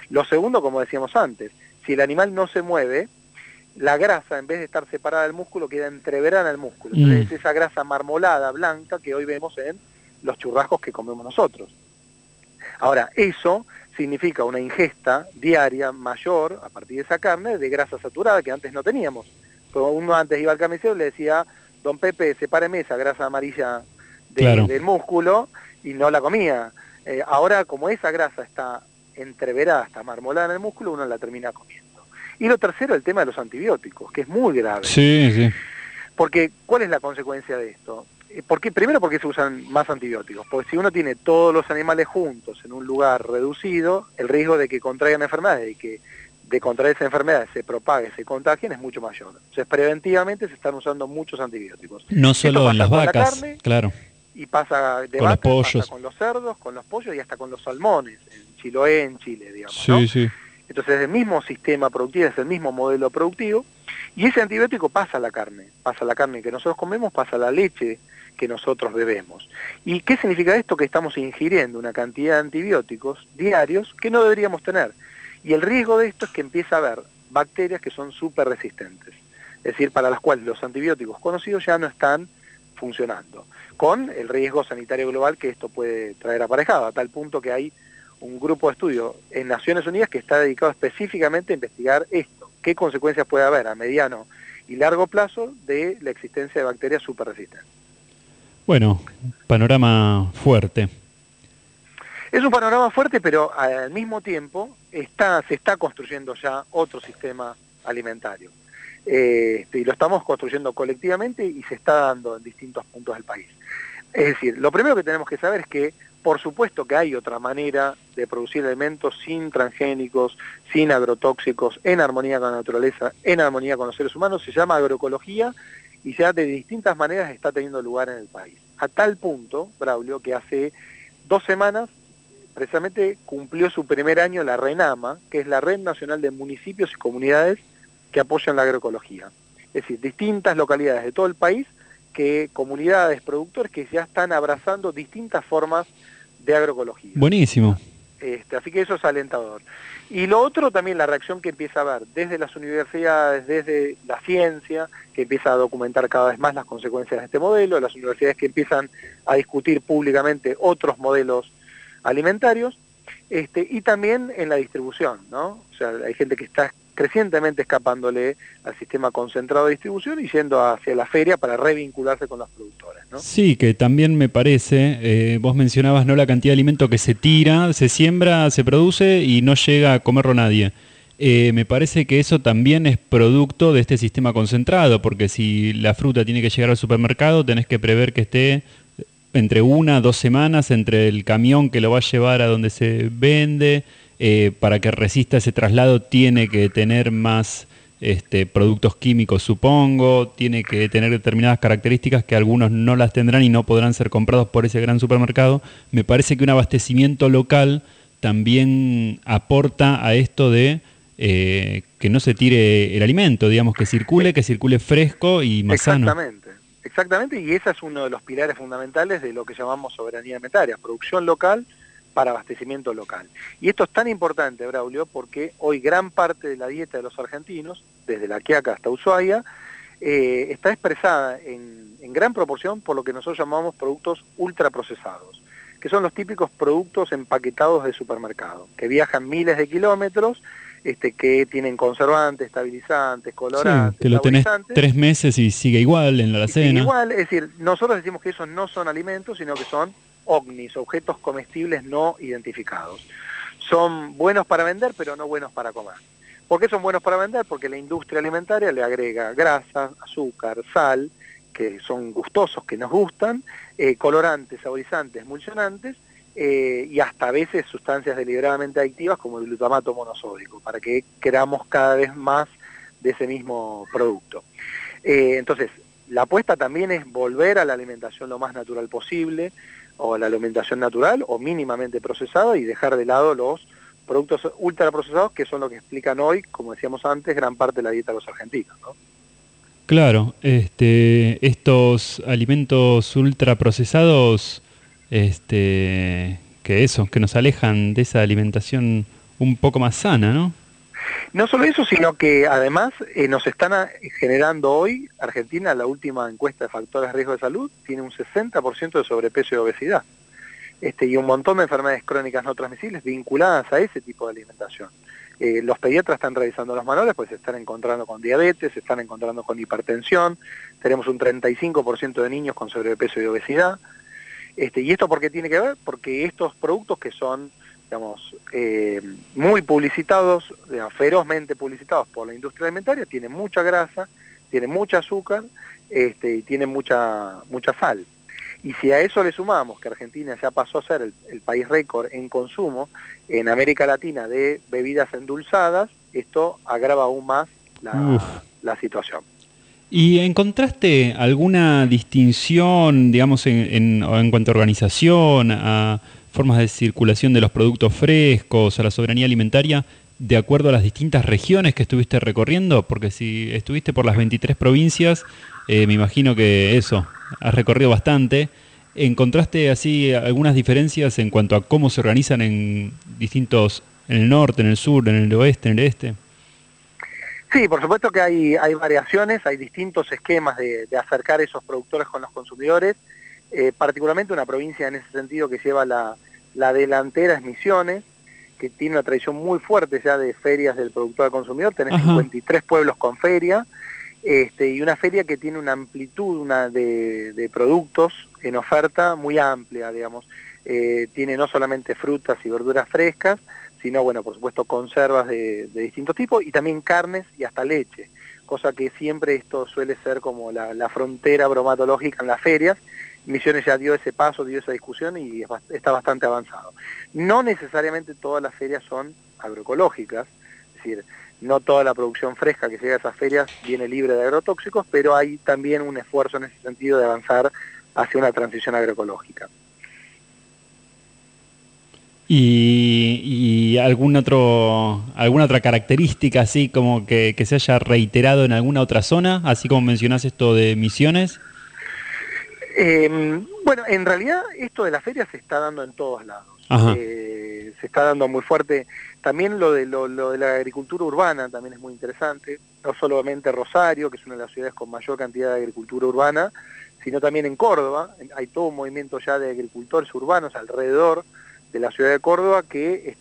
Lo segundo, como decíamos antes, si el animal no se mueve, la grasa, en vez de estar separada del músculo, queda entreverada en el músculo. Entonces Mm. es esa grasa marmolada, blanca, que hoy vemos en los churrascos que comemos nosotros. Ahora, eso significa una ingesta diaria mayor, a partir de esa carne, de grasa saturada que antes no teníamos. Pero uno antes iba al carnicero y le decía, don Pepe, sepáreme esa grasa amarilla de- Claro. del músculo, y no la comía. Eh, ahora, como esa grasa está entreverada, está marmolada en el músculo, uno la termina comiendo. Y lo tercero, el tema de los antibióticos, que es muy grave. Sí, sí. Porque, ¿cuál es la consecuencia de esto? Eh, ¿Por qué? Primero porque se usan más antibióticos, porque si uno tiene todos los animales juntos en un lugar reducido, el riesgo de que contraigan enfermedades y que de contraer esa enfermedad se propague, se contagien es mucho mayor. Entonces, preventivamente se están usando muchos antibióticos. No solo en las con la vacas, carne claro. Y pasa de Con los vacas, pasa con los cerdos, con los pollos y hasta con los salmones, en Chiloé, en Chile, digamos. Sí, ¿no? sí. Entonces es el mismo sistema productivo, es el mismo modelo productivo, y ese antibiótico pasa a la carne, pasa a la carne que nosotros comemos, pasa a la leche que nosotros bebemos. ¿Y qué significa esto? Que estamos ingiriendo una cantidad de antibióticos diarios que no deberíamos tener. Y el riesgo de esto es que empieza a haber bacterias que son súper resistentes, es decir, para las cuales los antibióticos conocidos ya no están funcionando, con el riesgo sanitario global que esto puede traer aparejado, a tal punto que hay un grupo de estudio en Naciones Unidas que está dedicado específicamente a investigar esto, qué consecuencias puede haber a mediano y largo plazo de la existencia de bacterias súper resistentes. Bueno, panorama fuerte. Es un panorama fuerte, pero al mismo tiempo está, se está construyendo ya otro sistema alimentario. Este, y lo estamos construyendo colectivamente y se está dando en distintos puntos del país. Es decir, lo primero que tenemos que saber es que, por supuesto que hay otra manera de producir alimentos sin transgénicos, sin agrotóxicos, en armonía con la naturaleza, en armonía con los seres humanos, se llama agroecología y ya de distintas maneras está teniendo lugar en el país. A tal punto, Braulio, que hace dos semanas precisamente cumplió su primer año la RENAMA, que es la Red Nacional de Municipios y Comunidades que apoyan la agroecología. Es decir, distintas localidades de todo el país, que comunidades, productores que ya están abrazando distintas formas de agroecología. Buenísimo. Este, así que eso es alentador. Y lo otro también la reacción que empieza a haber desde las universidades, desde la ciencia, que empieza a documentar cada vez más las consecuencias de este modelo, las universidades que empiezan a discutir públicamente otros modelos alimentarios, este, y también en la distribución, ¿no? O sea, hay gente que está crecientemente escapándole al sistema concentrado de distribución y yendo hacia la feria para revincularse con los productores, ¿no? Sí, que también me parece, eh, vos mencionabas no la cantidad de alimento que se tira, se siembra, se produce y no llega a comerlo nadie. Eh, me parece que eso también es producto de este sistema concentrado, porque si la fruta tiene que llegar al supermercado, tenés que prever que esté entre una, dos semanas entre el camión que lo va a llevar a donde se vende, eh, para que resista ese traslado tiene que tener más este, productos químicos, supongo, tiene que tener determinadas características que algunos no las tendrán y no podrán ser comprados por ese gran supermercado. Me parece que un abastecimiento local también aporta a esto de eh, que no se tire el alimento, digamos, que circule, que circule fresco y más sano. Exactamente, exactamente, y ese es uno de los pilares fundamentales de lo que llamamos soberanía alimentaria, producción local para abastecimiento local. Y esto es tan importante, Braulio, porque hoy gran parte de la dieta de los argentinos, desde la Quiaca hasta Ushuaia, eh, está expresada en, en gran proporción por lo que nosotros llamamos productos ultraprocesados, que son los típicos productos empaquetados de supermercado, que viajan miles de kilómetros, este, que tienen conservantes, estabilizantes, colorantes, Sí, que lo tenés tres meses y sigue igual en la alacena. Igual, es decir, nosotros decimos que esos no son alimentos, sino que son ovnis, objetos comestibles no identificados. Son buenos para vender, pero no buenos para comer. ¿Por qué son buenos para vender? Porque la industria alimentaria le agrega grasa, azúcar, sal, que son gustosos, que nos gustan, eh, colorantes, saborizantes, emulsionantes, eh, y hasta a veces sustancias deliberadamente adictivas como el glutamato monosódico, para que queramos cada vez más de ese mismo producto. Eh, entonces, la apuesta también es volver a la alimentación lo más natural posible, o la alimentación natural o mínimamente procesada y dejar de lado los productos ultraprocesados que son lo que explican hoy, como decíamos antes, gran parte de la dieta de los argentinos. ¿no? Claro, este, estos alimentos ultraprocesados, este, que eso, que nos alejan de esa alimentación un poco más sana, ¿no? No solo eso, sino que además eh, nos están a- generando hoy, Argentina, la última encuesta de factores de riesgo de salud, tiene un 60% de sobrepeso y obesidad. Este, y un montón de enfermedades crónicas no transmisibles vinculadas a ese tipo de alimentación. Eh, los pediatras están revisando los manuales, pues se están encontrando con diabetes, se están encontrando con hipertensión, tenemos un 35% de niños con sobrepeso y obesidad. Este, ¿Y esto por qué tiene que ver? Porque estos productos que son digamos, eh, muy publicitados, digamos, ferozmente publicitados por la industria alimentaria, tienen mucha grasa, tienen mucha azúcar este, y tienen mucha, mucha sal. Y si a eso le sumamos que Argentina ya pasó a ser el, el país récord en consumo en América Latina de bebidas endulzadas, esto agrava aún más la, la situación. ¿Y encontraste alguna distinción, digamos, en, en- en cuanto a organización, a formas de circulación de los productos frescos, a la soberanía alimentaria, de acuerdo a las distintas regiones que estuviste recorriendo? Porque si estuviste por las 23 provincias, eh, me imagino que eso, has recorrido bastante. ¿Encontraste así algunas diferencias en cuanto a cómo se organizan en distintos, en el norte, en el sur, en el oeste, en el este? Sí, por supuesto que hay, hay variaciones, hay distintos esquemas de, acercar esos productores con los consumidores, eh, particularmente una provincia en ese sentido que lleva la, la delantera es Misiones, que tiene una tradición muy fuerte ya de ferias del productor al consumidor, tenés Ajá. 53 pueblos con feria, este, y una feria que tiene una amplitud una de, de productos en oferta muy amplia, digamos. Eh, tiene no solamente frutas y verduras frescas, sino, bueno, por supuesto, conservas de, de distintos tipos y también carnes y hasta leche, cosa que siempre esto suele ser como la, la frontera bromatológica en las ferias. Misiones ya dio ese paso, dio esa discusión y está bastante avanzado. No necesariamente todas las ferias son agroecológicas, es decir, no toda la producción fresca que llega a esas ferias viene libre de agrotóxicos, pero hay también un esfuerzo en ese sentido de avanzar hacia una transición agroecológica. ¿Y, y algún otro, alguna otra característica así como que, que se haya reiterado en alguna otra zona, así como mencionás esto de misiones? Eh, bueno, en realidad esto de la feria se está dando en todos lados. Eh, se está dando muy fuerte. También lo de, lo, lo de la agricultura urbana también es muy interesante. No solamente Rosario, que es una de las ciudades con mayor cantidad de agricultura urbana, sino también en Córdoba. Hay todo un movimiento ya de agricultores urbanos alrededor de la ciudad de Córdoba que es-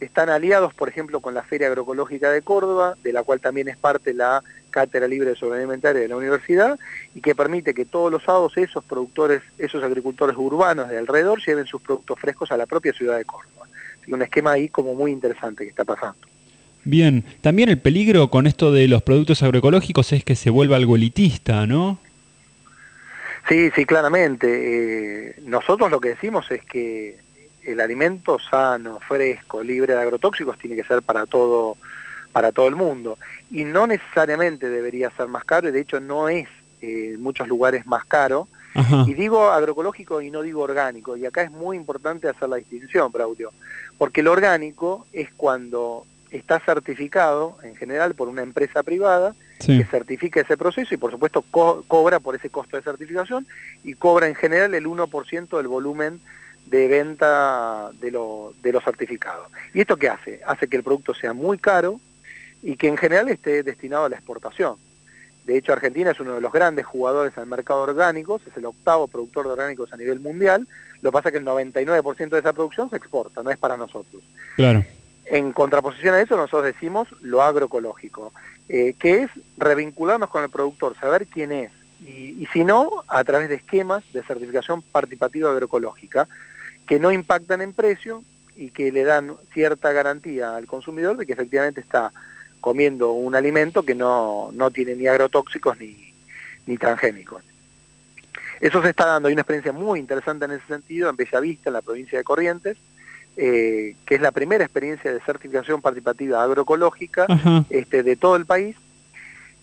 están aliados, por ejemplo, con la Feria Agroecológica de Córdoba, de la cual también es parte la Cátedra Libre de Soberanía Alimentaria de la universidad, y que permite que todos los sábados esos productores, esos agricultores urbanos de alrededor lleven sus productos frescos a la propia ciudad de Córdoba. Así un esquema ahí como muy interesante que está pasando. Bien, también el peligro con esto de los productos agroecológicos es que se vuelva algo elitista, ¿no? Sí, sí, claramente. Eh, nosotros lo que decimos es que el alimento sano, fresco, libre de agrotóxicos tiene que ser para todo, para todo el mundo. Y no necesariamente debería ser más caro, y de hecho no es eh, en muchos lugares más caro. Ajá. Y digo agroecológico y no digo orgánico. Y acá es muy importante hacer la distinción, Braulio. Porque el orgánico es cuando está certificado, en general, por una empresa privada, Sí. que certifica ese proceso y por supuesto co- cobra por ese costo de certificación y cobra en general el 1% del volumen de venta de lo, de los certificados. ¿Y esto qué hace? Hace que el producto sea muy caro y que en general esté destinado a la exportación. De hecho, Argentina es uno de los grandes jugadores el mercado orgánico, es el octavo productor de orgánicos a nivel mundial. Lo que pasa es que el 99% de esa producción se exporta, no es para nosotros. Claro. En contraposición a eso, nosotros decimos lo agroecológico, eh, que es revincularnos con el productor, saber quién es, y, y si no, a través de esquemas de certificación participativa agroecológica, que no impactan en precio y que le dan cierta garantía al consumidor de que efectivamente está comiendo un alimento que no, no tiene ni agrotóxicos ni, ni transgénicos. Eso se está dando, hay una experiencia muy interesante en ese sentido en Bellavista, en la provincia de Corrientes, eh, que es la primera experiencia de certificación participativa agroecológica este, de todo el país,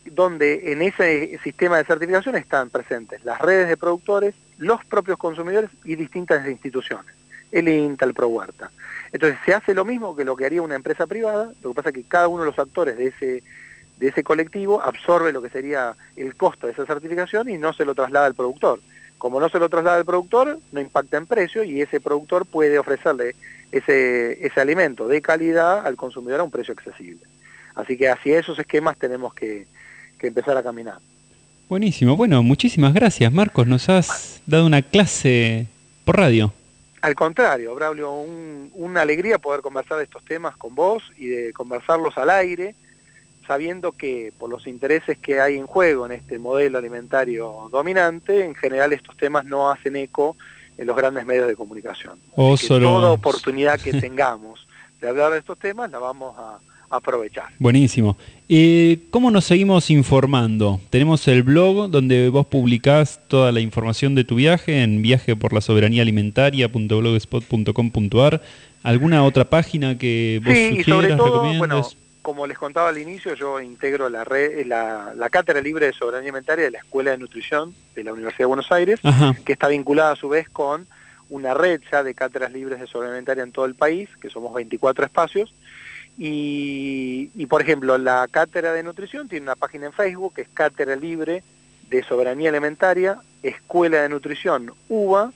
donde en ese sistema de certificación están presentes las redes de productores los propios consumidores y distintas instituciones, el INTA, el ProHuerta. Entonces se hace lo mismo que lo que haría una empresa privada, lo que pasa es que cada uno de los actores de ese, de ese colectivo absorbe lo que sería el costo de esa certificación y no se lo traslada al productor. Como no se lo traslada al productor, no impacta en precio y ese productor puede ofrecerle ese, ese alimento de calidad al consumidor a un precio accesible. Así que hacia esos esquemas tenemos que, que empezar a caminar. Buenísimo. Bueno, muchísimas gracias, Marcos. Nos has dado una clase por radio. Al contrario, Braulio, un- una alegría poder conversar de estos temas con vos y de conversarlos al aire, sabiendo que por los intereses que hay en juego en este modelo alimentario dominante, en general estos temas no hacen eco en los grandes medios de comunicación. O Que solo... toda oportunidad que tengamos de hablar de estos temas la vamos a aprovechar. Buenísimo. Eh, ¿Cómo nos seguimos informando? Tenemos el blog donde vos publicás toda la información de tu viaje en viajeporlasoberaniaalimentaria.blogspot.com.ar. ¿Alguna otra página que vos Sí, y sobre todo, bueno, como les contaba al inicio, yo integro la, red, la, la Cátedra Libre de Soberanía Alimentaria de la Escuela de Nutrición de la Universidad de Buenos Aires, Ajá. que está vinculada a su vez con una red ya de cátedras libres de soberanía alimentaria en todo el país, que somos 24 espacios, y, por ejemplo, la Cátedra de Nutrición tiene una página en Facebook, que es Cátedra Libre de Soberanía Alimentaria, Escuela de Nutrición UBA,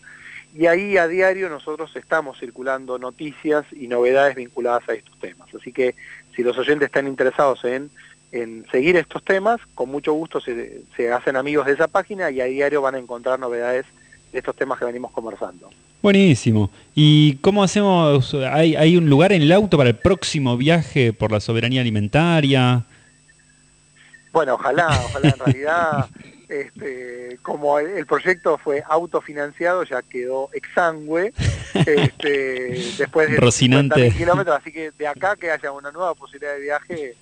y ahí a diario nosotros estamos circulando noticias y novedades vinculadas a estos temas. Así que si los oyentes están interesados en, en seguir estos temas, con mucho gusto se, se hacen amigos de esa página y a diario van a encontrar novedades de estos temas que venimos conversando. Buenísimo. ¿Y cómo hacemos? ¿Hay, ¿Hay un lugar en el auto para el próximo viaje por la soberanía alimentaria? Bueno, ojalá, ojalá en realidad, este, como el, el proyecto fue autofinanciado, ya quedó exangüe, este, después de Rocinante. 50.000 kilómetros, así que de acá que haya una nueva posibilidad de viaje,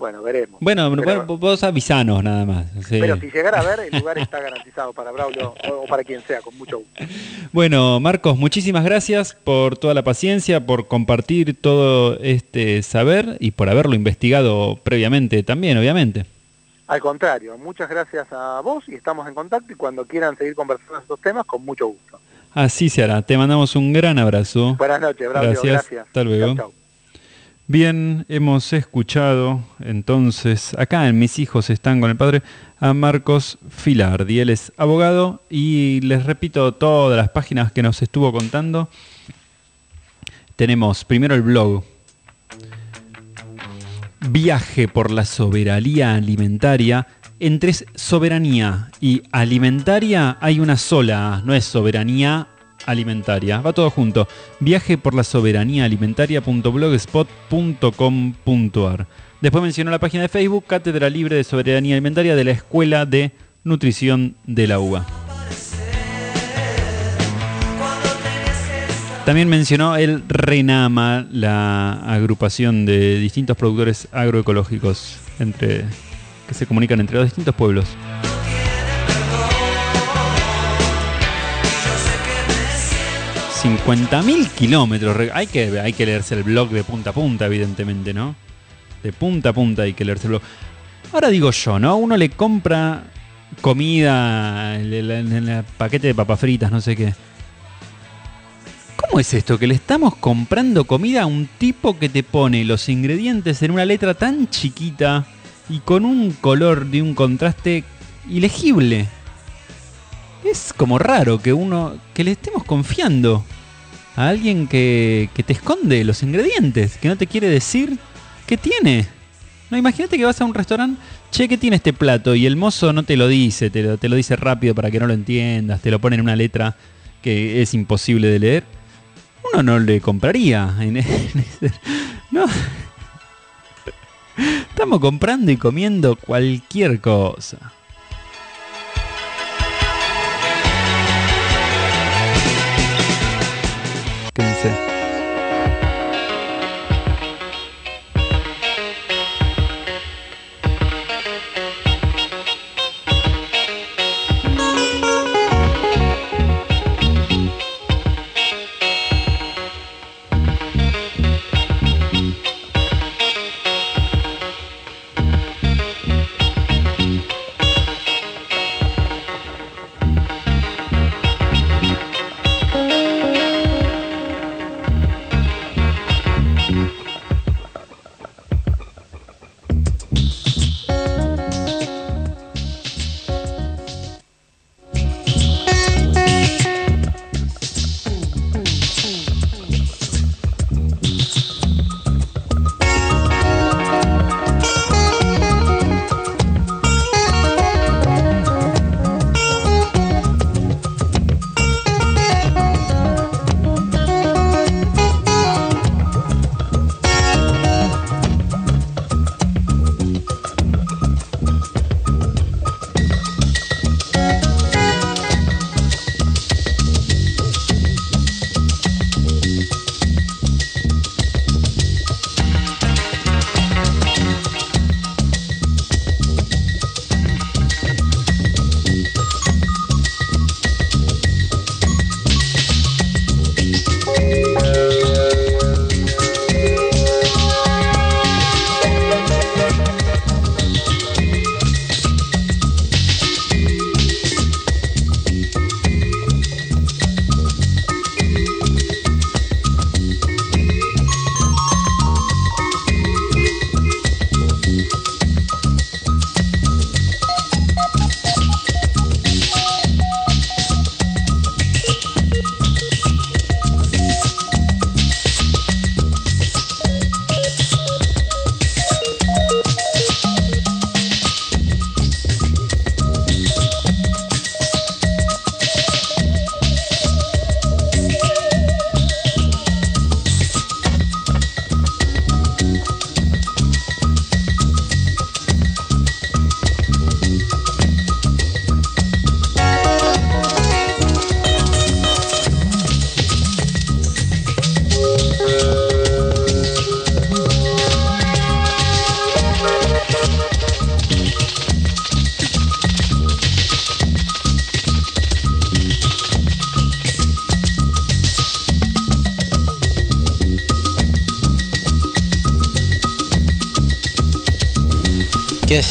bueno, veremos. Bueno, Pero- vos avisanos nada más. Sí. Pero si llegara a ver, el lugar está garantizado para Braulio o, para quien sea, con mucho gusto. Bueno, Marcos, muchísimas gracias por toda la paciencia, por compartir todo este saber y por haberlo investigado previamente también, obviamente. Al contrario, muchas gracias a vos y estamos en contacto y cuando quieran seguir conversando estos temas, con mucho gusto. Así se hará. Te mandamos un gran abrazo. Buenas noches, Braulio, Gracias. gracias. Hasta luego. Chau, chau. Bien, hemos escuchado entonces acá en Mis hijos están con el padre a Marcos Filardi. Él es abogado y les repito todas las páginas que nos estuvo contando. Tenemos primero el blog Viaje por la soberanía alimentaria. Entre soberanía y alimentaria hay una sola, no es soberanía alimentaria. Va todo junto. Viaje por la soberanía alimentaria.blogspot.com.ar. Después mencionó la página de Facebook Cátedra Libre de Soberanía Alimentaria de la Escuela de Nutrición de la UBA. También mencionó el RENAMA, la agrupación de distintos productores agroecológicos entre, que se comunican entre los distintos pueblos. Mil kilómetros. re- Hay que, hay que leerse el blog de punta a punta, evidentemente, ¿no? De punta a punta hay que leerse el blog. Ahora digo yo, ¿no? Uno le compra comida en el paquete de papas fritas, no sé qué. ¿Cómo es esto? Que le estamos comprando comida a un tipo que te pone los ingredientes en una letra tan chiquita y con un color de un contraste ilegible. Es como raro que uno. que le estemos confiando a alguien que, que te esconde los ingredientes, que no te quiere decir qué tiene. No, imagínate que vas a un restaurante, che, ¿qué tiene este plato? Y el mozo no te lo dice, te lo, te lo dice rápido para que no lo entiendas, te lo pone en una letra que es imposible de leer. Uno no le compraría. en- en ese- no. Estamos comprando y comiendo cualquier cosa.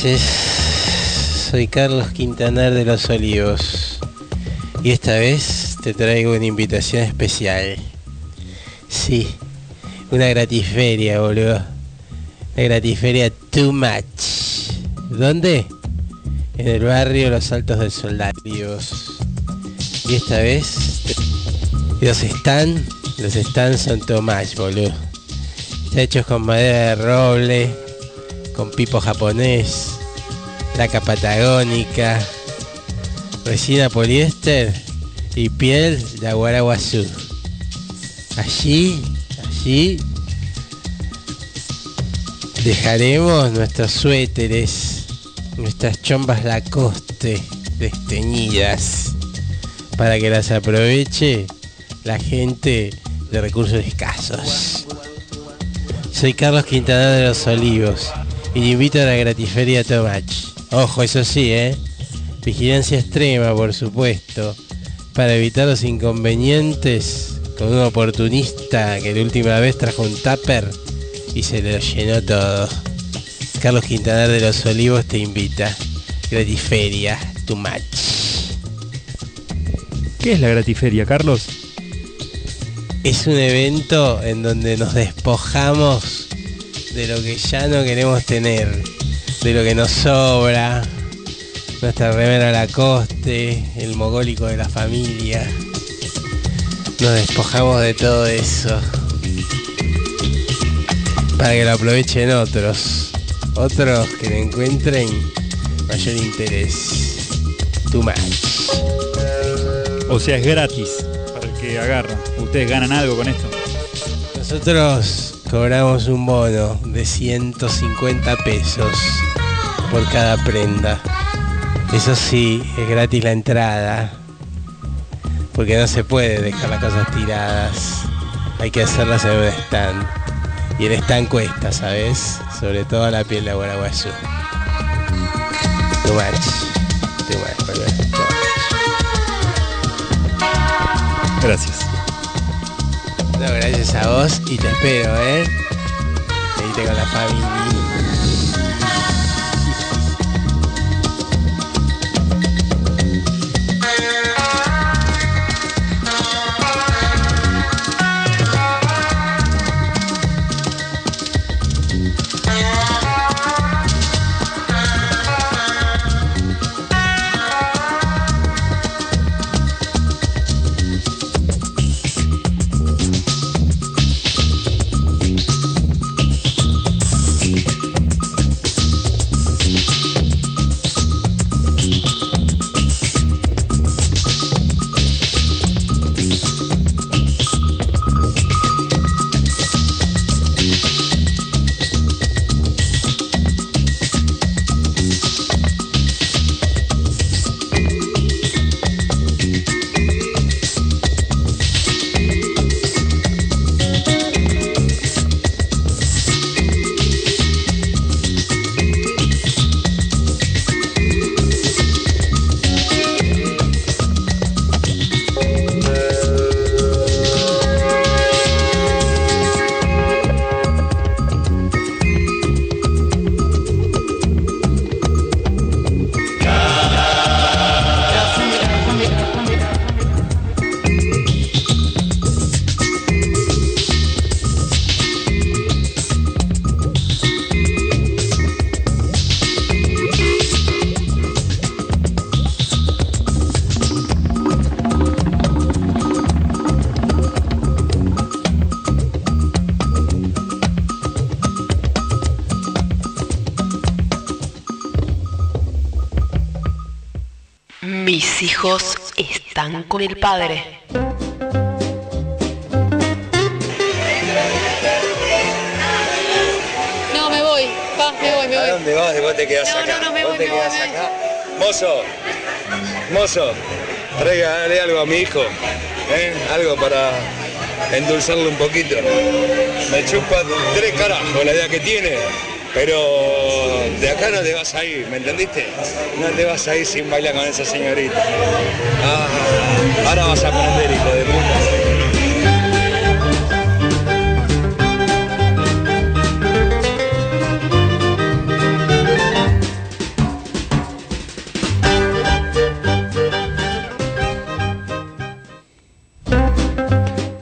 ¿Qué haces? Soy Carlos Quintanar de los Olivos. Y esta vez te traigo una invitación especial. Sí, una gratiferia, boludo. Una gratiferia too much. ¿Dónde? En el barrio Los Altos del Soldadivos. Y esta vez los están, los están son much, boludo. Está hechos con madera de roble, con pipo japonés, laca patagónica, resina poliéster y piel de aguaraguazú. Allí, allí dejaremos nuestros suéteres, nuestras chombas Lacoste desteñidas para que las aproveche la gente de recursos escasos. Soy Carlos Quintanar de los Olivos y te invito a la gratiferia Tomach. Ojo, eso sí, ¿eh? Vigilancia extrema, por supuesto, para evitar los inconvenientes con un oportunista que la última vez trajo un tupper y se lo llenó todo. Carlos Quintanar de los Olivos te invita. Gratiferia, too much. ¿Qué es la gratiferia, Carlos? Es un evento en donde nos despojamos de lo que ya no queremos tener, de lo que nos sobra, nuestra remera Lacoste, el mogólico de la familia. Nos despojamos de todo eso para que lo aprovechen otros, otros que le encuentren mayor interés. Too much. O sea, es gratis para el que agarra. ¿Ustedes ganan algo con esto? Nosotros cobramos un bono de 150 pesos por cada prenda. Eso sí, es gratis la entrada. Porque no se puede dejar las cosas tiradas. Hay que hacerlas en un stand. Y el stand cuesta, ¿sabes? Sobre todo la piel de Guaraguazú. Too much. Too much. Gracias. No, gracias a vos y te espero, ¿eh? Venite con la familia. Están con el padre. No, me voy. Va, me voy, me ¿A voy. dónde vas? Vos te quedás No, acá. no, no, me Vos voy, te me voy, quedás voy. acá. Mozo, mozo, tráigale algo a mi hijo. ¿eh? Algo para endulzarle un poquito. Me chupa tres carajos la idea que tiene. Pero de acá no te vas a ir, ¿me entendiste? No te vas a ir sin bailar con esa señorita. Ah, ahora vas a aprender, hijo de puta.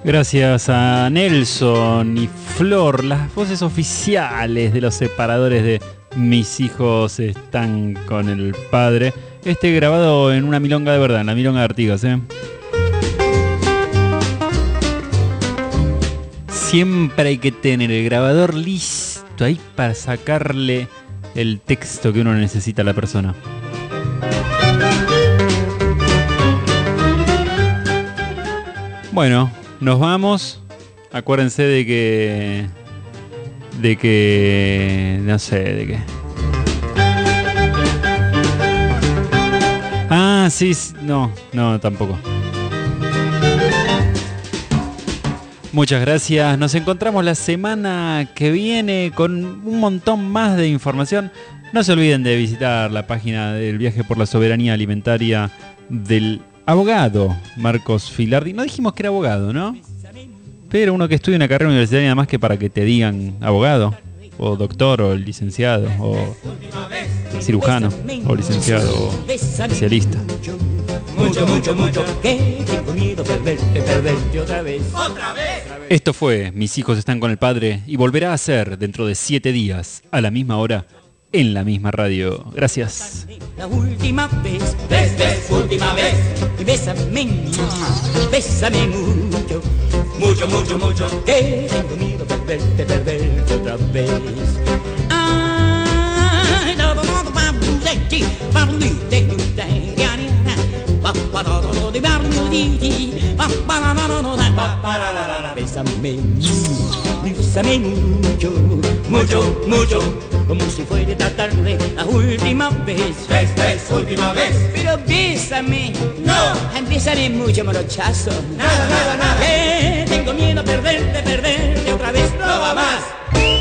Gracias a Nelson y Flor, las voces oficiales de los separadores de mis hijos están con el padre. Este grabado en una milonga de verdad, en la milonga de Artigas, ¿eh? Siempre hay que tener el grabador listo ahí para sacarle el texto que uno necesita a la persona. Bueno, nos vamos. Acuérdense de que. De que. No sé, de que. Ah, sí, no, no, tampoco. Muchas gracias. Nos encontramos la semana que viene con un montón más de información. No se olviden de visitar la página del viaje por la soberanía alimentaria del abogado Marcos Filardi. No dijimos que era abogado, ¿no? Pero uno que estudia una carrera universitaria nada más que para que te digan abogado, o doctor, o licenciado, o cirujano, o licenciado, o especialista. Mucho, mucho, mucho, que tengo miedo perderte, perderte otra vez. ¡Otra vez! Esto fue Mis hijos están con el padre y volverá a ser dentro de siete días, a la misma hora, en la misma radio. Gracias. La última vez, última vez. Y bésame, bésame mucho. Mucho, mucho, mucho, que tengo miedo perderte, perderte otra vez. Bésame mucho, mucho, mucho, como si fuera esta tarde la última vez. Ves, ves, última vez. Pero bésame, no, bésame mucho, morochazo. Nada, nada, nada. Que tengo miedo a perderte, perderte otra vez. No va más.